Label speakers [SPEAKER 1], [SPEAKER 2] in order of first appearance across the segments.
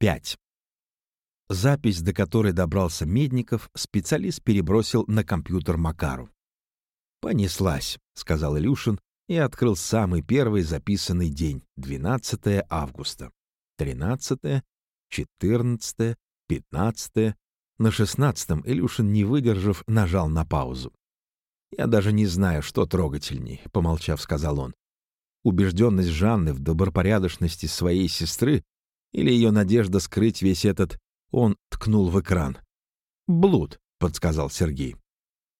[SPEAKER 1] 5. Запись, до которой добрался Медников, специалист перебросил на компьютер Макару. «Понеслась», — сказал Илюшин и открыл самый первый записанный день, 12 августа. 13, 14, 15. На 16-м Илюшин, не выдержав, нажал на паузу. «Я даже не знаю, что трогательней», — помолчав, сказал он. Убежденность Жанны в добропорядочности своей сестры или ее надежда скрыть весь этот... Он ткнул в экран. «Блуд», — подсказал Сергей.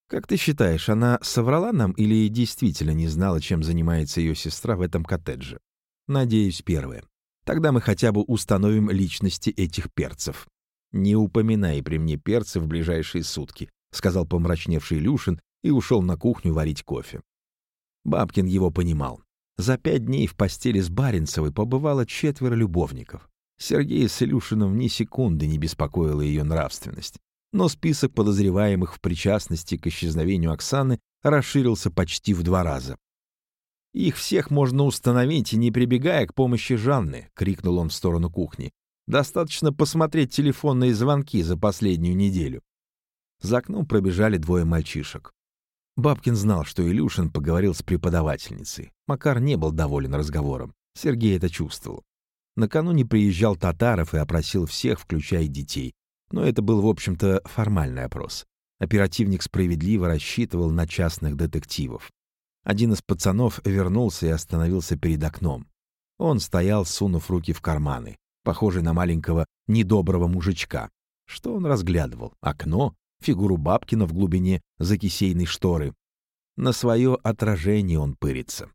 [SPEAKER 1] «Как ты считаешь, она соврала нам или действительно не знала, чем занимается ее сестра в этом коттедже?» «Надеюсь, первое. Тогда мы хотя бы установим личности этих перцев». «Не упоминай при мне перцы в ближайшие сутки», — сказал помрачневший Илюшин и ушел на кухню варить кофе. Бабкин его понимал. За пять дней в постели с Баренцевой побывало четверо любовников. Сергея с Илюшиным ни секунды не беспокоила ее нравственность. Но список подозреваемых в причастности к исчезновению Оксаны расширился почти в два раза. «Их всех можно установить, не прибегая к помощи Жанны», — крикнул он в сторону кухни. «Достаточно посмотреть телефонные звонки за последнюю неделю». За окном пробежали двое мальчишек. Бабкин знал, что Илюшин поговорил с преподавательницей. Макар не был доволен разговором. Сергей это чувствовал. Накануне приезжал Татаров и опросил всех, включая детей. Но это был, в общем-то, формальный опрос. Оперативник справедливо рассчитывал на частных детективов. Один из пацанов вернулся и остановился перед окном. Он стоял, сунув руки в карманы, похожий на маленького недоброго мужичка. Что он разглядывал? Окно? Фигуру Бабкина в глубине за кисейной шторы? На свое отражение он пырится.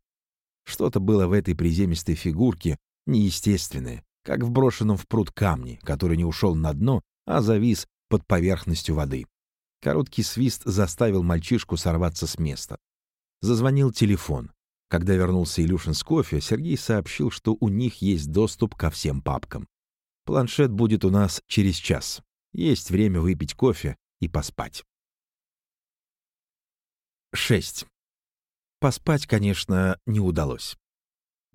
[SPEAKER 1] Что-то было в этой приземистой фигурке, неестественное, как в брошенном в пруд камне, который не ушел на дно, а завис под поверхностью воды. Короткий свист заставил мальчишку сорваться с места. Зазвонил телефон. Когда вернулся Илюшин с кофе, Сергей сообщил, что у них есть доступ ко всем папкам. Планшет будет у нас через час. Есть время выпить кофе и поспать. 6. Поспать, конечно, не удалось.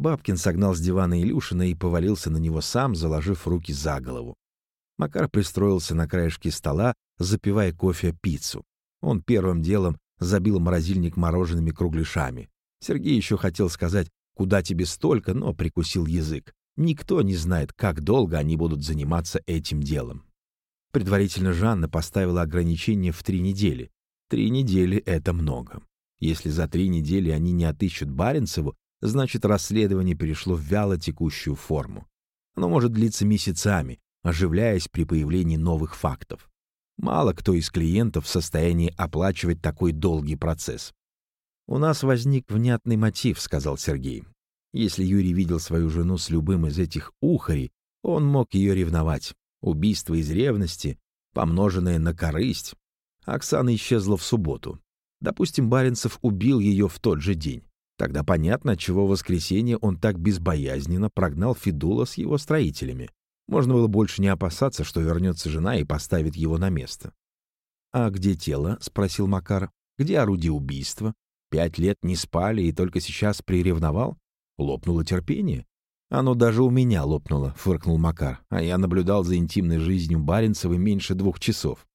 [SPEAKER 1] Бабкин согнал с дивана Илюшина и повалился на него сам, заложив руки за голову. Макар пристроился на краешке стола, запивая кофе пиццу. Он первым делом забил морозильник морожеными кругляшами. Сергей еще хотел сказать «Куда тебе столько?», но прикусил язык. Никто не знает, как долго они будут заниматься этим делом. Предварительно Жанна поставила ограничение в три недели. Три недели — это много. Если за три недели они не отыщут Баренцеву, значит расследование перешло в вяло текущую форму. Оно может длиться месяцами, оживляясь при появлении новых фактов. Мало кто из клиентов в состоянии оплачивать такой долгий процесс. «У нас возник внятный мотив», — сказал Сергей. Если Юрий видел свою жену с любым из этих ухарей, он мог ее ревновать. Убийство из ревности, помноженное на корысть. Оксана исчезла в субботу. Допустим, Баренцев убил ее в тот же день. Тогда понятно, чего в воскресенье он так безбоязненно прогнал Федула с его строителями. Можно было больше не опасаться, что вернется жена и поставит его на место. «А где тело?» — спросил Макар. «Где орудие убийства? Пять лет не спали и только сейчас приревновал? Лопнуло терпение?» «Оно даже у меня лопнуло», — фыркнул Макар, а я наблюдал за интимной жизнью Баренцева меньше двух часов.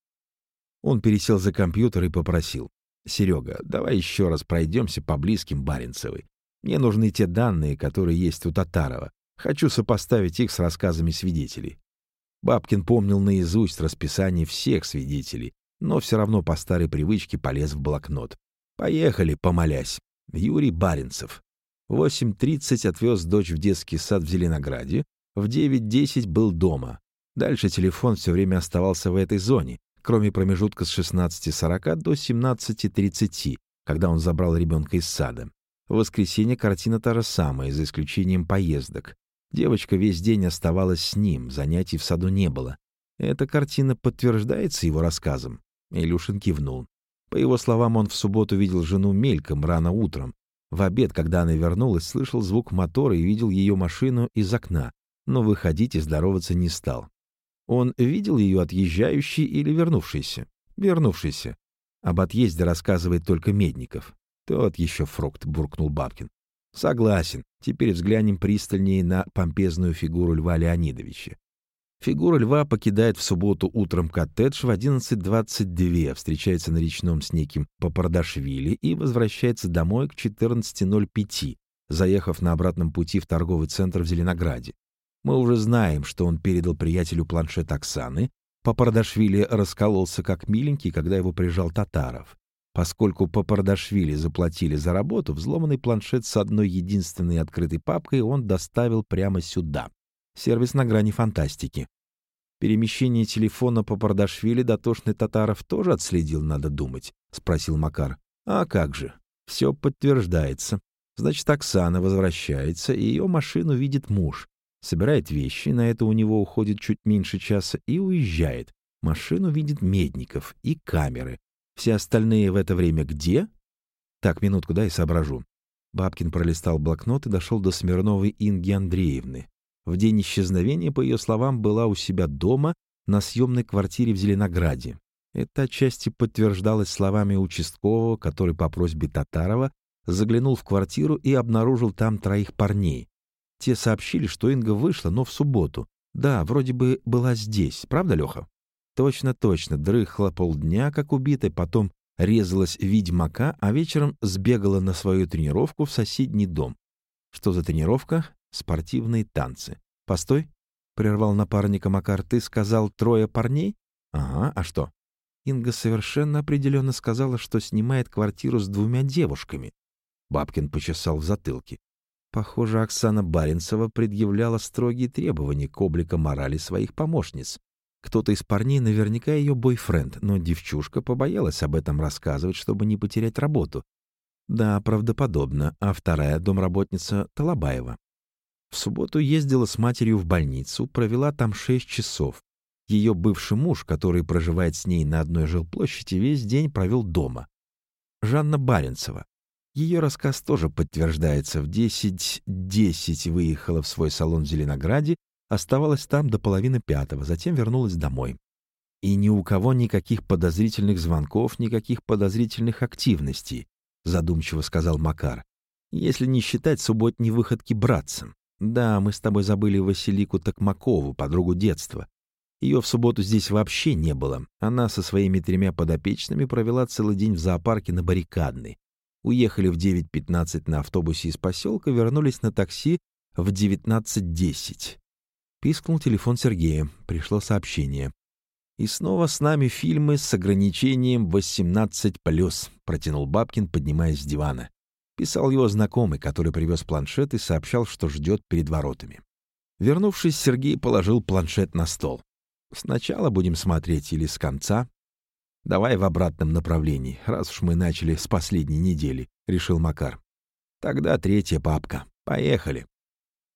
[SPEAKER 1] Он пересел за компьютер и попросил. Серега, давай еще раз пройдемся по близким Баренцевой. Мне нужны те данные, которые есть у Татарова. Хочу сопоставить их с рассказами свидетелей. Бабкин помнил наизусть расписание всех свидетелей, но все равно по старой привычке полез в блокнот. Поехали, помолясь. Юрий Баренцев. В 8.30 отвез дочь в детский сад в Зеленограде, в 9.10 был дома. Дальше телефон все время оставался в этой зоне кроме промежутка с 16.40 до 17.30, когда он забрал ребенка из сада. В воскресенье картина та же самая, за исключением поездок. Девочка весь день оставалась с ним, занятий в саду не было. Эта картина подтверждается его рассказом. Илюшин кивнул. По его словам, он в субботу видел жену мельком рано утром. В обед, когда она вернулась, слышал звук мотора и видел ее машину из окна, но выходить и здороваться не стал. Он видел ее отъезжающей или вернувшейся? Вернувшейся. Об отъезде рассказывает только Медников. Тот еще фрукт, буркнул Бабкин. Согласен. Теперь взглянем пристальнее на помпезную фигуру Льва Леонидовича. Фигура льва покидает в субботу утром коттедж в 11.22, встречается на речном с неким Папардашвили и возвращается домой к 14.05, заехав на обратном пути в торговый центр в Зеленограде. Мы уже знаем, что он передал приятелю планшет Оксаны. Папардашвили раскололся как миленький, когда его прижал Татаров. Поскольку Папардашвили заплатили за работу, взломанный планшет с одной единственной открытой папкой он доставил прямо сюда. Сервис на грани фантастики. Перемещение телефона по Пардашвили дотошный Татаров тоже отследил, надо думать, — спросил Макар. А как же? Все подтверждается. Значит, Оксана возвращается, и ее машину видит муж. Собирает вещи, на это у него уходит чуть меньше часа, и уезжает. Машину видит Медников и камеры. Все остальные в это время где? Так, минутку, дай соображу. Бабкин пролистал блокнот и дошел до Смирновой Инги Андреевны в день исчезновения, по ее словам, была у себя дома на съемной квартире в Зеленограде. Это отчасти подтверждалось словами участкового, который по просьбе Татарова заглянул в квартиру и обнаружил там троих парней. Те сообщили, что Инга вышла, но в субботу. Да, вроде бы была здесь. Правда, Леха? Точно, точно. Дрыхла полдня, как убитая, потом резалась ведьмака, а вечером сбегала на свою тренировку в соседний дом. Что за тренировка? спортивные танцы. «Постой!» — прервал напарника Макар. «Ты сказал трое парней?» «Ага, а что?» Инга совершенно определенно сказала, что снимает квартиру с двумя девушками. Бабкин почесал в затылке. Похоже, Оксана Баренцева предъявляла строгие требования к облику морали своих помощниц. Кто-то из парней наверняка ее бойфренд, но девчушка побоялась об этом рассказывать, чтобы не потерять работу. Да, правдоподобно. А вторая домработница — Талабаева. В субботу ездила с матерью в больницу, провела там шесть часов. Ее бывший муж, который проживает с ней на одной жилплощади, весь день провел дома. Жанна Баренцева. Ее рассказ тоже подтверждается. В 10.10 10 выехала в свой салон в Зеленограде, оставалась там до половины пятого, затем вернулась домой. И ни у кого никаких подозрительных звонков, никаких подозрительных активностей, задумчиво сказал Макар, если не считать субботней выходки братцам. Да, мы с тобой забыли Василику Токмакову, подругу детства. Ее в субботу здесь вообще не было. Она со своими тремя подопечными провела целый день в зоопарке на Баррикадной. Уехали в 9.15 на автобусе из поселка, вернулись на такси в 19.10. Пискнул телефон Сергея. Пришло сообщение. «И снова с нами фильмы с ограничением 18+,» — протянул Бабкин, поднимаясь с дивана. Писал его знакомый, который привез планшет и сообщал, что ждет перед воротами. Вернувшись, Сергей положил планшет на стол. «Сначала будем смотреть или с конца?» «Давай в обратном направлении, раз уж мы начали с последней недели», — решил Макар. «Тогда третья папка. Поехали».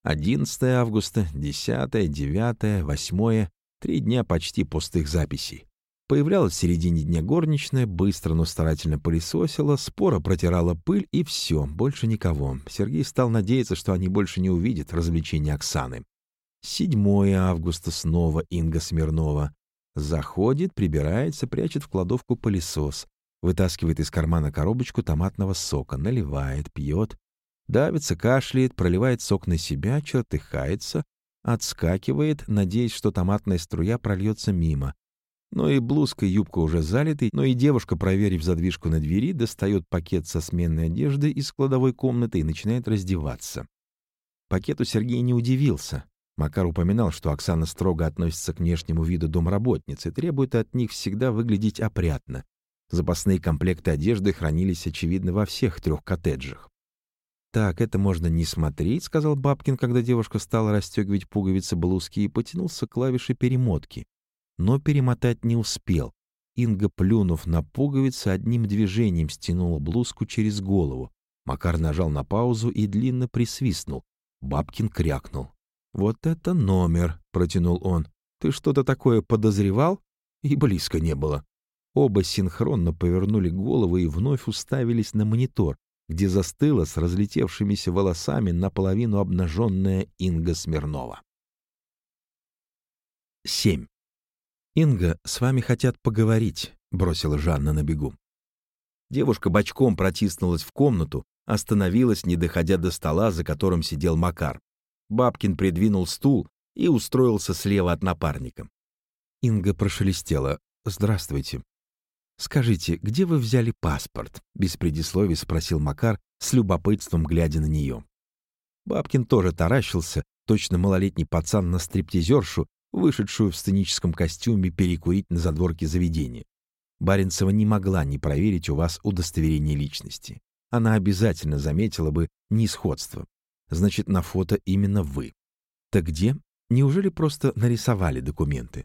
[SPEAKER 1] 11 августа, 10, 9, 8, три дня почти пустых записей. Появлялась в середине дня горничная, быстро, но старательно пылесосила, спора протирала пыль, и все, больше никого. Сергей стал надеяться, что они больше не увидят развлечения Оксаны. 7 августа снова Инга Смирнова. Заходит, прибирается, прячет в кладовку пылесос. Вытаскивает из кармана коробочку томатного сока, наливает, пьет. Давится, кашляет, проливает сок на себя, чертыхается, отскакивает, надеясь, что томатная струя прольется мимо. Но и блузка и юбка уже залиты, но и девушка, проверив задвижку на двери, достает пакет со сменной одеждой из кладовой комнаты и начинает раздеваться. Пакету Сергей не удивился. Макар упоминал, что Оксана строго относится к внешнему виду домработницы и требует от них всегда выглядеть опрятно. Запасные комплекты одежды хранились, очевидно, во всех трех коттеджах. «Так, это можно не смотреть», — сказал Бабкин, когда девушка стала расстегивать пуговицы блузки и потянулся к клавише перемотки но перемотать не успел. Инга, плюнув на пуговицы, одним движением стянула блузку через голову. Макар нажал на паузу и длинно присвистнул. Бабкин крякнул. «Вот это номер!» — протянул он. «Ты что-то такое подозревал?» И близко не было. Оба синхронно повернули головы и вновь уставились на монитор, где застыла с разлетевшимися волосами наполовину обнаженная Инга Смирнова. 7. «Инга, с вами хотят поговорить», — бросила Жанна на бегу. Девушка бочком протиснулась в комнату, остановилась, не доходя до стола, за которым сидел Макар. Бабкин придвинул стул, и устроился слева от напарника. Инга прошелестела. «Здравствуйте. Скажите, где вы взяли паспорт?» Без предисловий спросил Макар, с любопытством глядя на нее. Бабкин тоже таращился, точно малолетний пацан на стриптизершу, вышедшую в сценическом костюме перекурить на задворке заведения. Баренцева не могла не проверить у вас удостоверение личности. Она обязательно заметила бы несходство. Значит, на фото именно вы. Так где? Неужели просто нарисовали документы?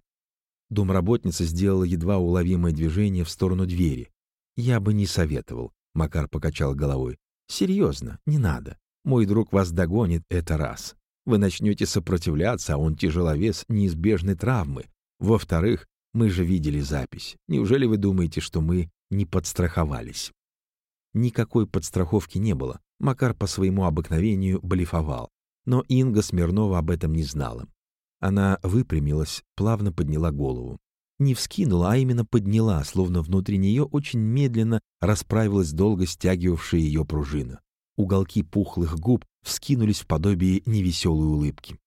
[SPEAKER 1] Домработница сделала едва уловимое движение в сторону двери. «Я бы не советовал», — Макар покачал головой. «Серьезно, не надо. Мой друг вас догонит, это раз. Вы начнете сопротивляться, а он тяжеловес неизбежной травмы. Во-вторых, мы же видели запись. Неужели вы думаете, что мы не подстраховались?» Никакой подстраховки не было. Макар по своему обыкновению блефовал. Но Инга Смирнова об этом не знала. Она выпрямилась, плавно подняла голову. Не вскинула, а именно подняла, словно внутри нее очень медленно расправилась долго стягивавшая ее пружина. Уголки пухлых губ вскинулись в подобие невеселой улыбки.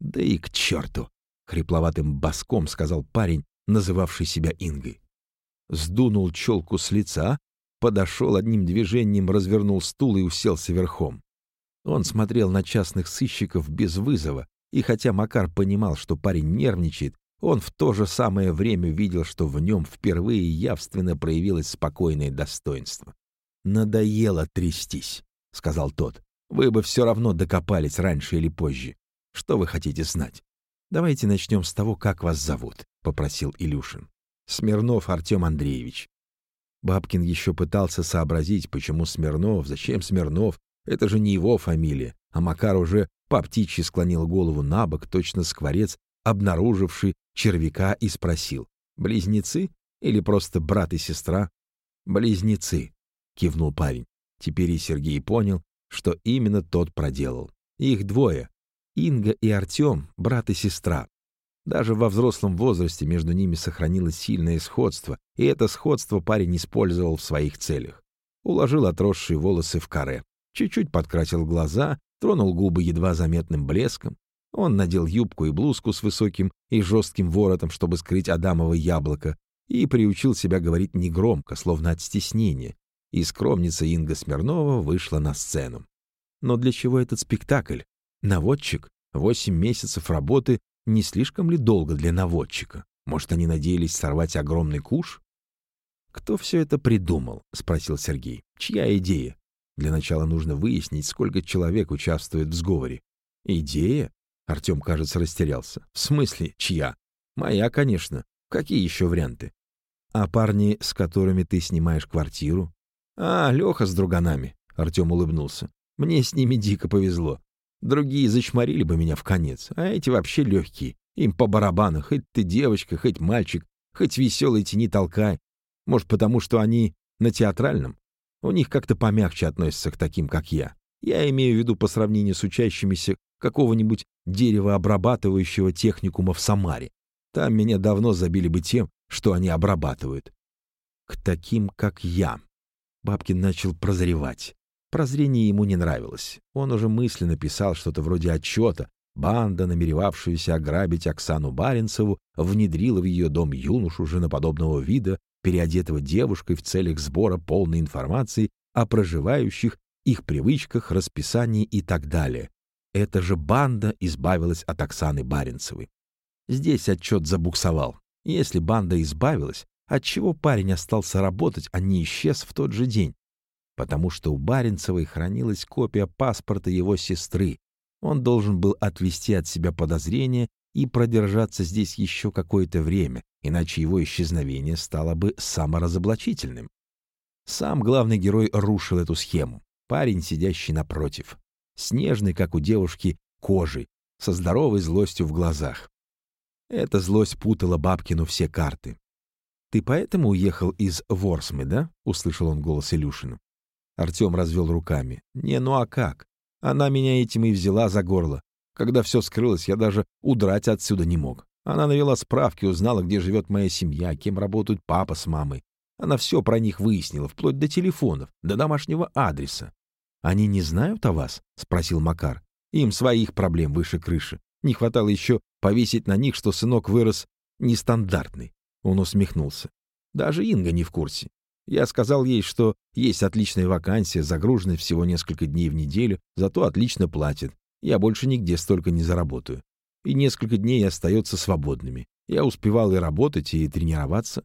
[SPEAKER 1] «Да и к черту!» — хрипловатым боском сказал парень, называвший себя Ингой. Сдунул челку с лица, подошел одним движением, развернул стул и уселся верхом. Он смотрел на частных сыщиков без вызова, и хотя Макар понимал, что парень нервничает, он в то же самое время видел, что в нем впервые явственно проявилось спокойное достоинство. «Надоело трястись», — сказал тот. «Вы бы все равно докопались раньше или позже. Что вы хотите знать?» «Давайте начнем с того, как вас зовут», — попросил Илюшин. «Смирнов Артем Андреевич». Бабкин еще пытался сообразить, почему Смирнов, зачем Смирнов, это же не его фамилия, а Макар уже по птичьи склонил голову на бок, точно скворец, обнаруживший червяка, и спросил, «Близнецы или просто брат и сестра?» «Близнецы», — кивнул парень. Теперь и Сергей понял, что именно тот проделал. Их двое — Инга и Артем, брат и сестра. Даже во взрослом возрасте между ними сохранилось сильное сходство, и это сходство парень использовал в своих целях. Уложил отросшие волосы в каре, чуть-чуть подкрасил глаза, тронул губы едва заметным блеском. Он надел юбку и блузку с высоким и жестким воротом, чтобы скрыть адамово яблоко, и приучил себя говорить негромко, словно от стеснения. И скромница Инга Смирнова вышла на сцену. Но для чего этот спектакль? Наводчик? Восемь месяцев работы не слишком ли долго для наводчика? Может, они надеялись сорвать огромный куш? «Кто все это придумал?» — спросил Сергей. «Чья идея? Для начала нужно выяснить, сколько человек участвует в сговоре. Идея? Артем, кажется, растерялся. В смысле, чья? Моя, конечно. Какие еще варианты? А парни, с которыми ты снимаешь квартиру? А, Леха с друганами. Артем улыбнулся. Мне с ними дико повезло. Другие зачморили бы меня в конец, а эти вообще легкие. Им по барабану, хоть ты девочка, хоть мальчик, хоть веселый тяни толкай. Может, потому что они на театральном? У них как-то помягче относятся к таким, как я. Я имею в виду по сравнению с учащимися какого-нибудь деревообрабатывающего техникума в Самаре. Там меня давно забили бы тем, что они обрабатывают. К таким, как я. Бабкин начал прозревать. Прозрение ему не нравилось. Он уже мысленно писал что-то вроде отчета. Банда, намеревавшаяся ограбить Оксану Баренцеву, внедрила в ее дом юношу женоподобного вида, переодетого девушкой в целях сбора полной информации о проживающих, их привычках, расписании и так далее. Эта же банда избавилась от Оксаны Баренцевой. Здесь отчет забуксовал. Если банда избавилась, отчего парень остался работать, а не исчез в тот же день? Потому что у Баренцевой хранилась копия паспорта его сестры. Он должен был отвести от себя подозрения и продержаться здесь еще какое-то время, иначе его исчезновение стало бы саморазоблачительным. Сам главный герой рушил эту схему. Парень, сидящий напротив. Снежный, как у девушки, кожей, со здоровой злостью в глазах. Эта злость путала Бабкину все карты. «Ты поэтому уехал из Ворсмы, да?» — услышал он голос Илюшина. Артем развел руками. «Не, ну а как? Она меня этим и взяла за горло. Когда все скрылось, я даже удрать отсюда не мог. Она навела справки, узнала, где живет моя семья, кем работают папа с мамой. Она все про них выяснила, вплоть до телефонов, до домашнего адреса. «Они не знают о вас?» — спросил Макар. «Им своих проблем выше крыши. Не хватало еще повесить на них, что сынок вырос нестандартный. Он усмехнулся. Даже Инга не в курсе. Я сказал ей, что есть отличная вакансия, загруженная всего несколько дней в неделю, зато отлично платит. Я больше нигде столько не заработаю. И несколько дней остается свободными. Я успевал и работать, и тренироваться.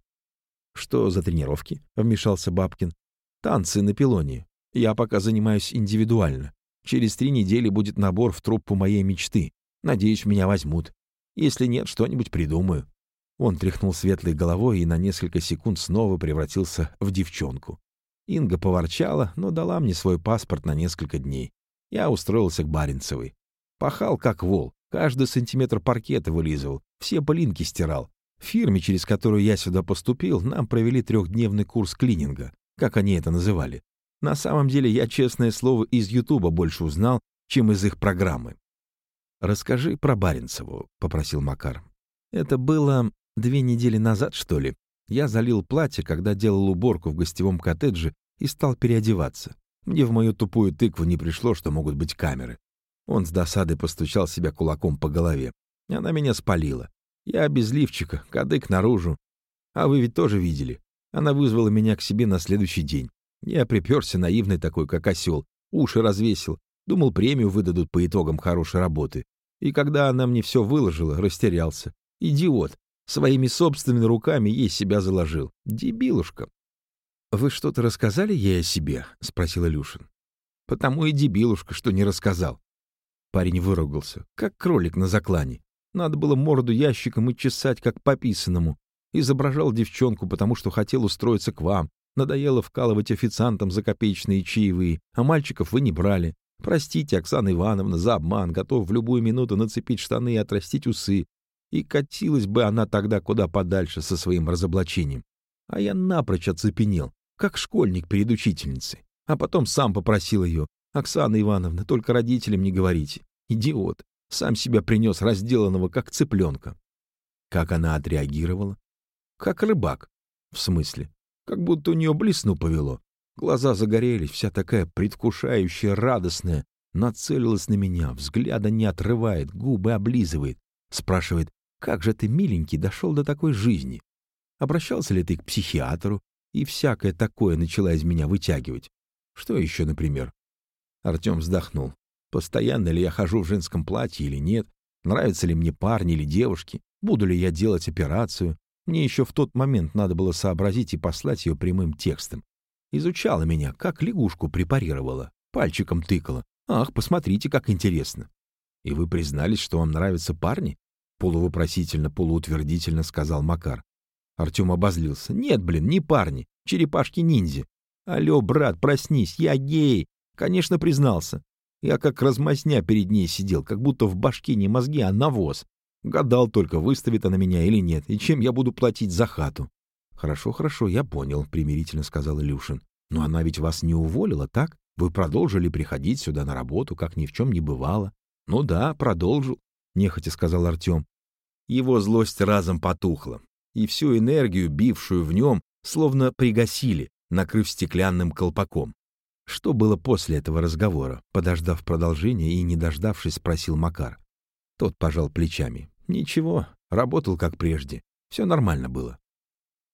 [SPEAKER 1] «Что за тренировки?» — вмешался Бабкин. «Танцы на пилоне. Я пока занимаюсь индивидуально. Через три недели будет набор в труппу моей мечты. Надеюсь, меня возьмут. Если нет, что-нибудь придумаю». Он тряхнул светлой головой и на несколько секунд снова превратился в девчонку. Инга поворчала, но дала мне свой паспорт на несколько дней. Я устроился к Баренцевой. Пахал как вол, каждый сантиметр паркета вылизывал, все пылинки стирал. В фирме, через которую я сюда поступил, нам провели трехдневный курс клининга, как они это называли. На самом деле я, честное слово, из Ютуба больше узнал, чем из их программы. «Расскажи про Баренцеву», — попросил Макар. «Это было Две недели назад, что ли, я залил платье, когда делал уборку в гостевом коттедже и стал переодеваться. Мне в мою тупую тыкву не пришло, что могут быть камеры. Он с досадой постучал себя кулаком по голове. Она меня спалила. Я без лифчика, кадык наружу. А вы ведь тоже видели. Она вызвала меня к себе на следующий день. Я приперся наивный такой, как осел, уши развесил. Думал, премию выдадут по итогам хорошей работы. И когда она мне все выложила, растерялся. Идиот. Своими собственными руками ей себя заложил. Дебилушка. «Вы что-то рассказали ей о себе?» — спросил Илюшин. «Потому и дебилушка, что не рассказал». Парень выругался, как кролик на заклане. Надо было морду ящиком и чесать, как по писанному. Изображал девчонку, потому что хотел устроиться к вам. Надоело вкалывать официантам за копеечные чаевые, а мальчиков вы не брали. Простите, Оксана Ивановна, за обман, готов в любую минуту нацепить штаны и отрастить усы. И катилась бы она тогда куда подальше со своим разоблачением. А я напрочь оцепенел, как школьник перед учительницей. А потом сам попросил ее. «Оксана Ивановна, только родителям не говорите. Идиот. Сам себя принес разделанного, как цыпленка». Как она отреагировала? Как рыбак. В смысле? Как будто у нее блесну повело. Глаза загорелись, вся такая предвкушающая, радостная. Нацелилась на меня, взгляда не отрывает, губы облизывает. Спрашивает, как же ты, миленький, дошел до такой жизни? Обращался ли ты к психиатру? И всякое такое начала из меня вытягивать. Что еще, например? Артем вздохнул. Постоянно ли я хожу в женском платье или нет? Нравятся ли мне парни или девушки? Буду ли я делать операцию? Мне еще в тот момент надо было сообразить и послать ее прямым текстом. Изучала меня, как лягушку препарировала, пальчиком тыкала. Ах, посмотрите, как интересно. И вы признались, что вам нравятся парни? Полувопросительно, полуутвердительно сказал Макар. Артем обозлился. «Нет, блин, не парни. Черепашки-ниндзя. Алло, брат, проснись, я гей!» Конечно, признался. Я как размазня перед ней сидел, как будто в башке не мозги, а навоз. Гадал только, выставит она меня или нет, и чем я буду платить за хату. «Хорошо, хорошо, я понял», — примирительно сказал Илюшин. «Но она ведь вас не уволила, так? Вы продолжили приходить сюда на работу, как ни в чем не бывало». «Ну да, продолжил», — нехотя сказал Артем. Его злость разом потухла, и всю энергию, бившую в нем, словно пригасили, накрыв стеклянным колпаком. Что было после этого разговора? Подождав продолжения и не дождавшись, спросил Макар. Тот пожал плечами. Ничего, работал как прежде. Все нормально было.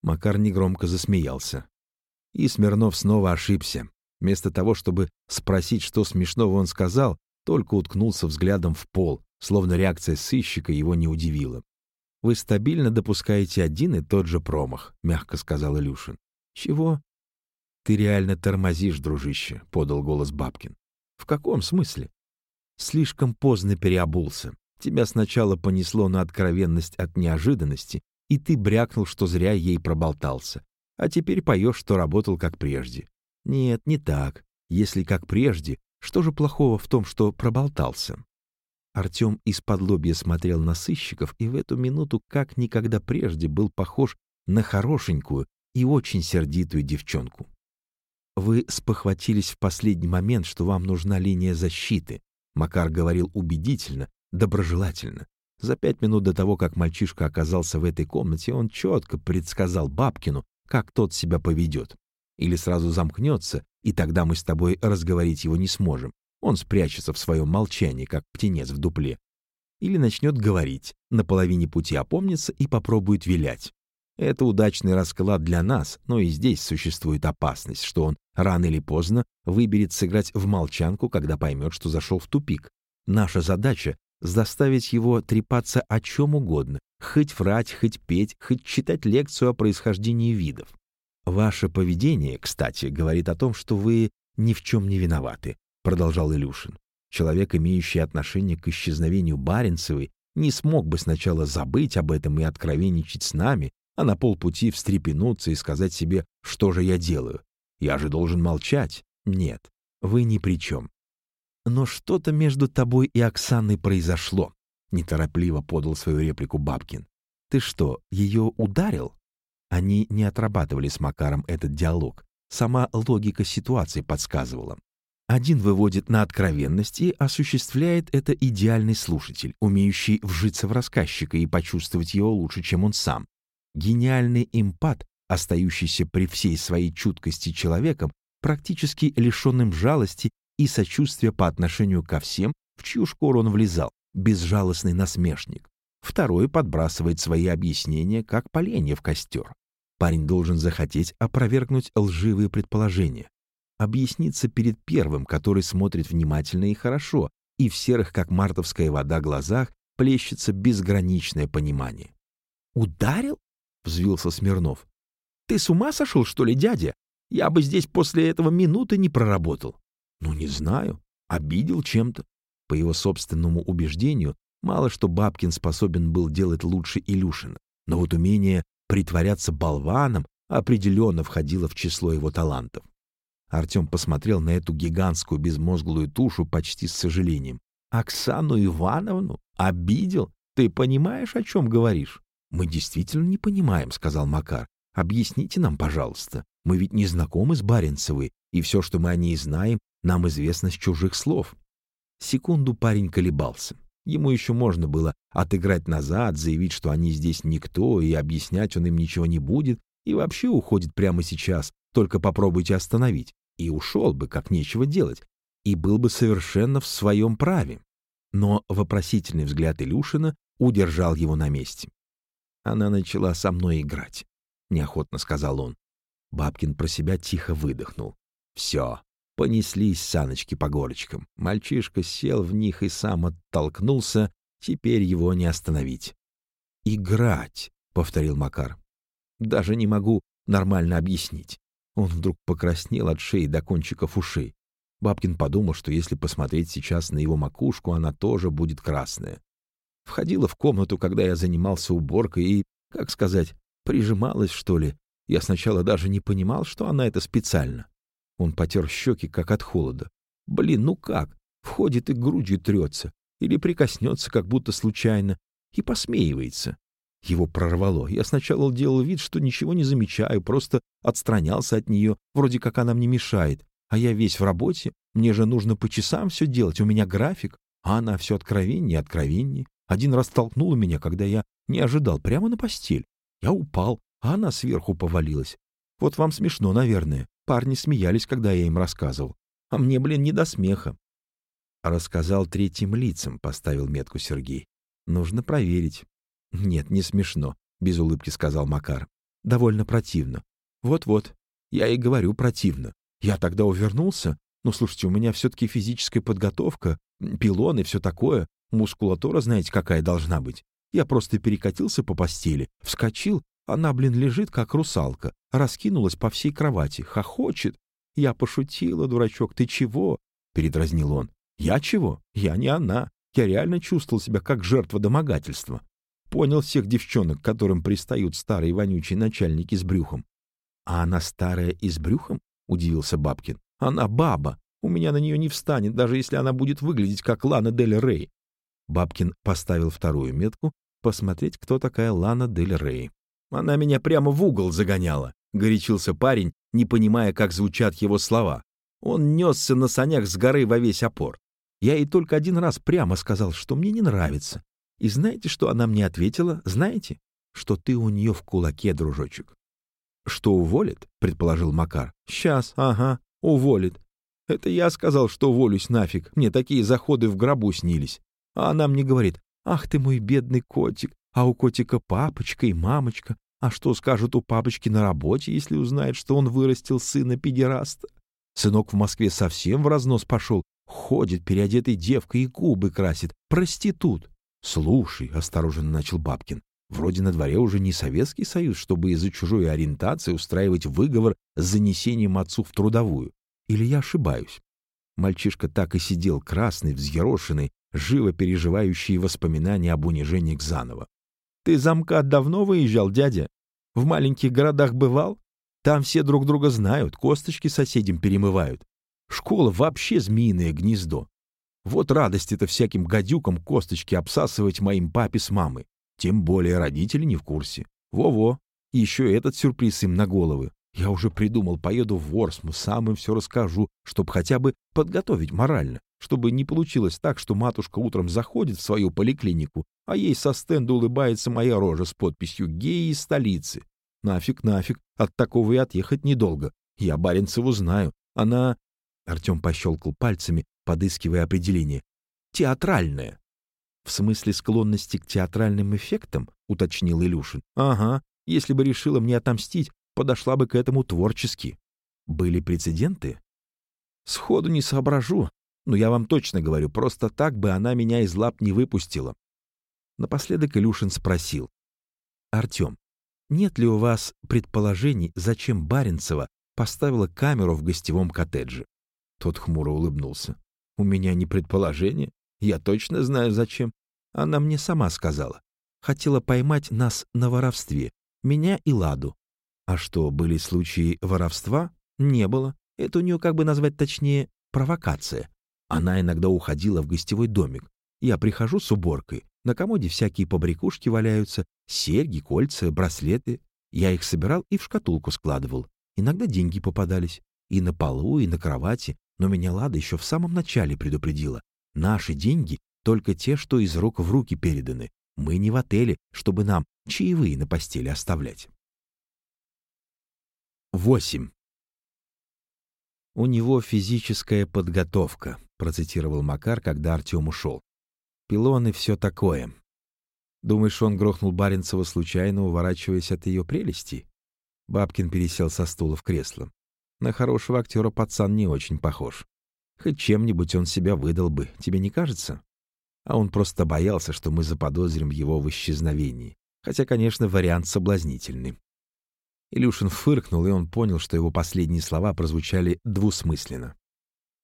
[SPEAKER 1] Макар негромко засмеялся. И Смирнов снова ошибся. Вместо того, чтобы спросить, что смешного он сказал, только уткнулся взглядом в пол, словно реакция сыщика его не удивила. «Вы стабильно допускаете один и тот же промах», — мягко сказал Илюшин. «Чего?» «Ты реально тормозишь, дружище», — подал голос Бабкин. «В каком смысле?» «Слишком поздно переобулся. Тебя сначала понесло на откровенность от неожиданности, и ты брякнул, что зря ей проболтался. А теперь поешь, что работал как прежде. Нет, не так. Если как прежде, что же плохого в том, что проболтался? Артем из-под лобья смотрел на сыщиков и в эту минуту как никогда прежде был похож на хорошенькую и очень сердитую девчонку. «Вы спохватились в последний момент, что вам нужна линия защиты», Макар говорил убедительно, доброжелательно. За пять минут до того, как мальчишка оказался в этой комнате, он четко предсказал Бабкину, как тот себя поведет. Или сразу замкнется, и тогда мы с тобой разговорить его не сможем, он спрячется в своем молчании, как птенец в дупле. или начнет говорить, на половине пути опомнится и попробует вилять. Это удачный расклад для нас, но и здесь существует опасность, что он рано или поздно выберет сыграть в молчанку, когда поймет, что зашел в тупик. Наша задача — заставить его трепаться о чем угодно, хоть врать, хоть петь, хоть читать лекцию о происхождении видов. Ваше поведение, кстати, говорит о том, что вы ни в чем не виноваты, продолжал Илюшин. Человек, имеющий отношение к исчезновению Баренцевой, не смог бы сначала забыть об этом и откровенничать с нами, а на полпути встрепенуться и сказать себе, что же я делаю. Я же должен молчать. Нет, вы ни при чем. Но что-то между тобой и Оксаной произошло, неторопливо подал свою реплику Бабкин. Ты что, ее ударил? Они не отрабатывали с Макаром этот диалог. Сама логика ситуации подсказывала. Один выводит на откровенность и осуществляет это идеальный слушатель, умеющий вжиться в рассказчика и почувствовать его лучше, чем он сам. Гениальный импат, остающийся при всей своей чуткости человеком, практически лишенным жалости и сочувствия по отношению ко всем, в чью шкуру он влезал, безжалостный насмешник. Второй подбрасывает свои объяснения, как поленья в костер. Парень должен захотеть опровергнуть лживые предположения, объясниться перед первым, который смотрит внимательно и хорошо, и в серых, как мартовская вода, глазах плещется безграничное понимание. «Ударил?» взвился Смирнов. «Ты с ума сошел, что ли, дядя? Я бы здесь после этого минуты не проработал». «Ну, не знаю. Обидел чем-то». По его собственному убеждению, мало что Бабкин способен был делать лучше Илюшина. Но вот умение притворяться болваном определенно входило в число его талантов. Артем посмотрел на эту гигантскую безмозглую тушу почти с сожалением. «Оксану Ивановну? Обидел? Ты понимаешь, о чем говоришь?» «Мы действительно не понимаем», — сказал Макар. «Объясните нам, пожалуйста. Мы ведь не знакомы с Баренцевой, и все, что мы о ней знаем, нам известно с чужих слов». Секунду парень колебался. Ему еще можно было отыграть назад, заявить, что они здесь никто, и объяснять он им ничего не будет, и вообще уходит прямо сейчас, только попробуйте остановить, и ушел бы, как нечего делать, и был бы совершенно в своем праве. Но вопросительный взгляд Илюшина удержал его на месте. Она начала со мной играть, — неохотно сказал он. Бабкин про себя тихо выдохнул. Все, понеслись саночки по горочкам. Мальчишка сел в них и сам оттолкнулся, теперь его не остановить. «Играть», — повторил Макар. «Даже не могу нормально объяснить». Он вдруг покраснел от шеи до кончиков ушей. Бабкин подумал, что если посмотреть сейчас на его макушку, она тоже будет красная. Входила в комнату, когда я занимался уборкой, и, как сказать, прижималась, что ли. Я сначала даже не понимал, что она это специально. Он потер щеки, как от холода. Блин, ну как? Входит и грудью трется. Или прикоснется, как будто случайно. И посмеивается. Его прорвало. Я сначала делал вид, что ничего не замечаю, просто отстранялся от нее, вроде как она мне мешает. А я весь в работе, мне же нужно по часам все делать, у меня график. А она все откровеннее и откровеннее. Один раз толкнула меня, когда я не ожидал, прямо на постель. Я упал, а она сверху повалилась. Вот вам смешно, наверное. Парни смеялись, когда я им рассказывал. А мне, блин, не до смеха. Рассказал третьим лицам, поставил метку Сергей. Нужно проверить. Нет, не смешно, без улыбки сказал Макар. Довольно противно. Вот-вот. Я и говорю противно. Я тогда увернулся. Ну, слушайте, у меня все-таки физическая подготовка, пилон и все такое. Мускулатура, знаете, какая должна быть. Я просто перекатился по постели, вскочил, она, блин, лежит, как русалка, раскинулась по всей кровати, хохочет. Я пошутила, дурачок, ты чего? Передразнил он. Я чего? Я не она. Я реально чувствовал себя как жертва домогательства. Понял всех девчонок, которым пристают старые вонючие начальники с брюхом. А она старая и с брюхом? Удивился Бабкин. Она баба. У меня на нее не встанет, даже если она будет выглядеть как Лана Дель Рей. Бабкин поставил вторую метку посмотреть, кто такая Лана Дель Рей. «Она меня прямо в угол загоняла», — горячился парень, не понимая, как звучат его слова. Он несся на санях с горы во весь опор. Я ей только один раз прямо сказал, что мне не нравится. И знаете, что она мне ответила? Знаете? Что ты у нее в кулаке, дружочек. «Что уволит?» — предположил Макар. «Сейчас, ага, уволит. Это я сказал, что уволюсь нафиг. Мне такие заходы в гробу снились. А она мне говорит, Ах ты мой бедный котик, а у котика папочка и мамочка. А что скажут у папочки на работе, если узнает, что он вырастил сына-педераста? Сынок в Москве совсем в разнос пошел. Ходит переодетой девкой и губы красит. Проститут. Слушай, — осторожно начал Бабкин, — вроде на дворе уже не Советский Союз, чтобы из-за чужой ориентации устраивать выговор с занесением отцу в трудовую. Или я ошибаюсь? Мальчишка так и сидел, красный, взъерошенный, живо переживающий воспоминания об унижении Кзанова. «Ты замка давно выезжал, дядя? В маленьких городах бывал? Там все друг друга знают, косточки соседям перемывают. Школа вообще змеиное гнездо. Вот радость-то всяким гадюкам косточки обсасывать моим папе с мамой. Тем более родители не в курсе. Во-во, еще этот сюрприз им на головы. Я уже придумал, поеду в Ворсму, сам им все расскажу, чтобы хотя бы подготовить морально, чтобы не получилось так, что матушка утром заходит в свою поликлинику, а ей со стенда улыбается моя рожа с подписью «Геи из столицы». Нафиг, нафиг, от такого и отъехать недолго. Я Баренцеву знаю. Она... Артем пощелкал пальцами, подыскивая определение. Театральная. В смысле склонности к театральным эффектам, уточнил Илюшин. Ага, если бы решила мне отомстить, подошла бы к этому творчески. Были прецеденты? Сходу не соображу, но я вам точно говорю, просто так бы она меня из лап не выпустила. Напоследок Илюшин спросил. «Артем, нет ли у вас предположений, зачем Баренцева поставила камеру в гостевом коттедже?» Тот хмуро улыбнулся. «У меня не предположение. Я точно знаю, зачем. Она мне сама сказала. Хотела поймать нас на воровстве, меня и Ладу. А что, были случаи воровства? Не было. Это у нее, как бы назвать точнее, провокация. Она иногда уходила в гостевой домик. Я прихожу с уборкой. На комоде всякие побрякушки валяются, серьги, кольца, браслеты. Я их собирал и в шкатулку складывал. Иногда деньги попадались. И на полу, и на кровати. Но меня Лада еще в самом начале предупредила. Наши деньги только те, что из рук в руки переданы. Мы не в отеле, чтобы нам чаевые на постели оставлять. 8. «У него физическая подготовка», — процитировал Макар, когда Артем ушел. «Пилон и все такое. Думаешь, он грохнул Баренцева случайно, уворачиваясь от ее прелести?» Бабкин пересел со стула в кресло. «На хорошего актера пацан не очень похож. Хоть чем-нибудь он себя выдал бы, тебе не кажется? А он просто боялся, что мы заподозрим его в исчезновении. Хотя, конечно, вариант соблазнительный. Илюшин фыркнул, и он понял, что его последние слова прозвучали двусмысленно.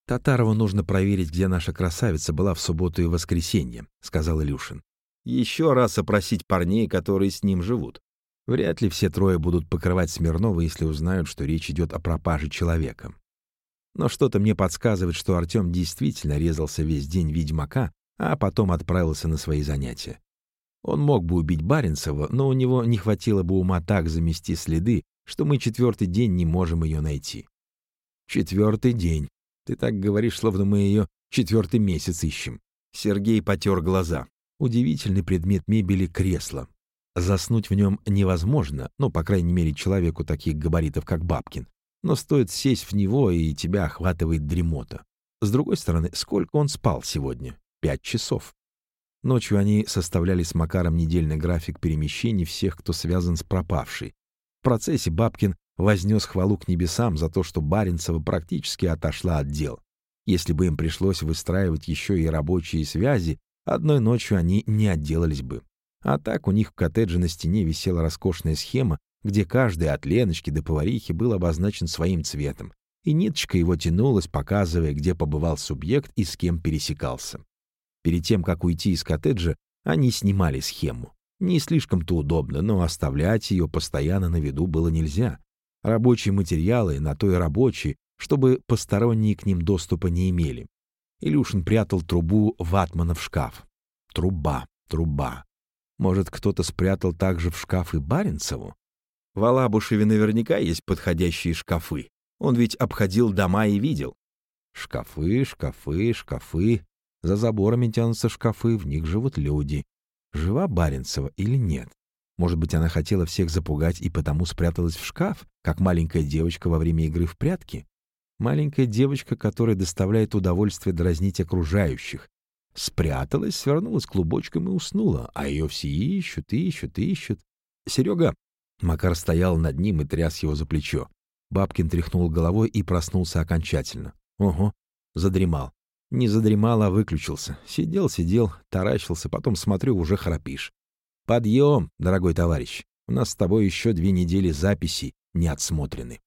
[SPEAKER 1] «Татарову нужно проверить, где наша красавица была в субботу и воскресенье», — сказал Илюшин. «Еще раз опросить парней, которые с ним живут. Вряд ли все трое будут покрывать Смирнова, если узнают, что речь идет о пропаже человека. Но что-то мне подсказывает, что Артем действительно резался весь день ведьмака, а потом отправился на свои занятия. Он мог бы убить Баренцева, но у него не хватило бы ума так замести следы, что мы четвертый день не можем ее найти. Четвертый день. Ты так говоришь, словно мы ее четвертый месяц ищем. Сергей потер глаза. Удивительный предмет мебели — кресло. Заснуть в нем невозможно, ну, по крайней мере, человеку таких габаритов, как Бабкин. Но стоит сесть в него, и тебя охватывает дремота. С другой стороны, сколько он спал сегодня? Пять часов. Ночью они составляли с Макаром недельный график перемещений всех, кто связан с пропавшей. В процессе Бабкин вознес хвалу к небесам за то, что Баренцева практически отошла от дел. Если бы им пришлось выстраивать еще и рабочие связи, одной ночью они не отделались бы. А так у них в коттедже на стене висела роскошная схема, где каждый от Леночки до поварихи был обозначен своим цветом, и ниточка его тянулась, показывая, где побывал субъект и с кем пересекался. Перед тем, как уйти из коттеджа, они снимали схему. Не слишком-то удобно, но оставлять ее постоянно на виду было нельзя. Рабочие материалы на то и рабочие, чтобы посторонние к ним доступа не имели. Илюшин прятал трубу ватмана в шкаф. Труба, труба. Может, кто-то спрятал также в шкаф и Баренцеву? В Алабушеве наверняка есть подходящие шкафы. Он ведь обходил дома и видел. Шкафы, шкафы, шкафы. За заборами тянутся шкафы, в них живут люди. Жива Баренцева или нет? Может быть, она хотела всех запугать и потому спряталась в шкаф, как маленькая девочка во время игры в прятки? Маленькая девочка, которая доставляет удовольствие дразнить окружающих. Спряталась, свернулась клубочком и уснула, а ее все ищут, ищут, ищут. Серега Макар стоял над ним и тряс его за плечо. Бабкин тряхнул головой и проснулся окончательно. Ого, задремал. Не задремал, а выключился. Сидел, сидел, таращился, потом смотрю, уже храпишь. Подъем, дорогой товарищ. У нас с тобой еще две недели записей не отсмотрены.